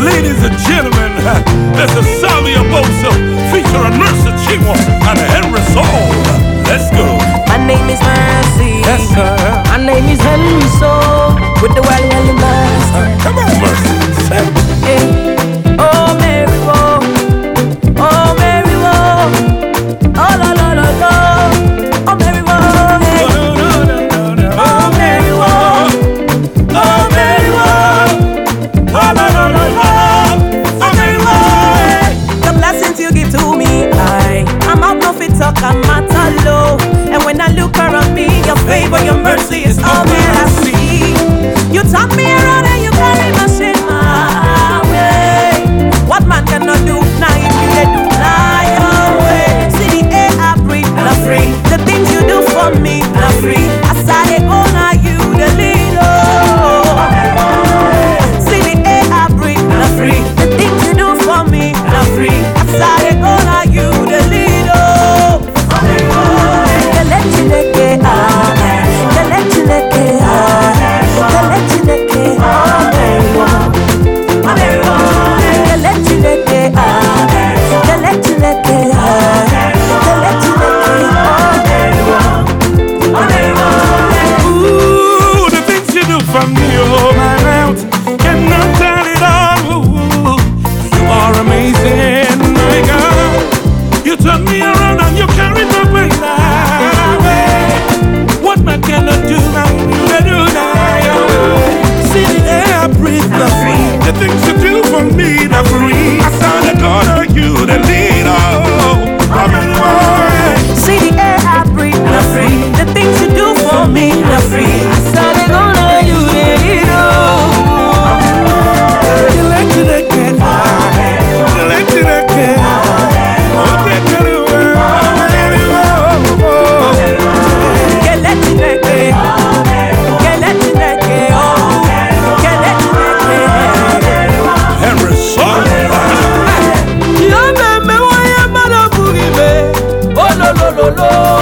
Ladies and gentlemen, this is Sally Abosa featuring Nurse Chiwa and Henry Soul. Let's go. My name is Nancy. Yes, sir. My name is Henry Soul with the wild, wild, Come on, Mercy. na free. lolo.